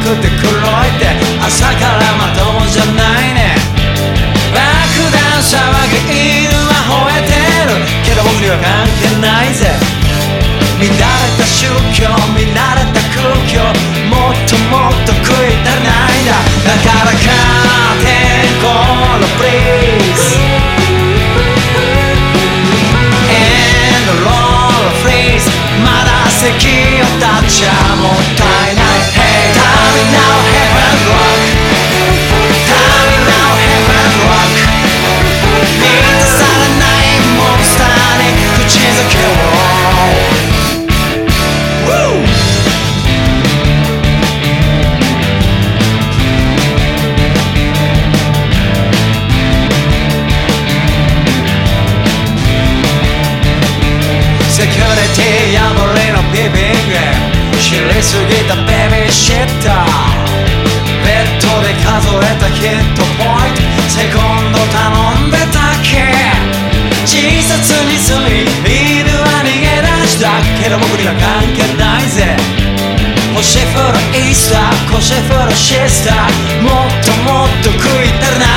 くて黒いってセキュリティ破りのビビング。知りすぎたベビーシッター。ベッドで数えたヒットポイント。セコンド頼んでたっけ。自殺未遂犬は逃げ出した。けど僕には関係ないぜ。星降るイースター腰降るシスター。もっともっと食い足りな。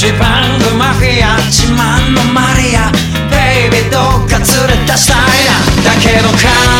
ジパングマフィア自慢のマリア。ベイビーどっか連れ出したいなだ。けどカーテン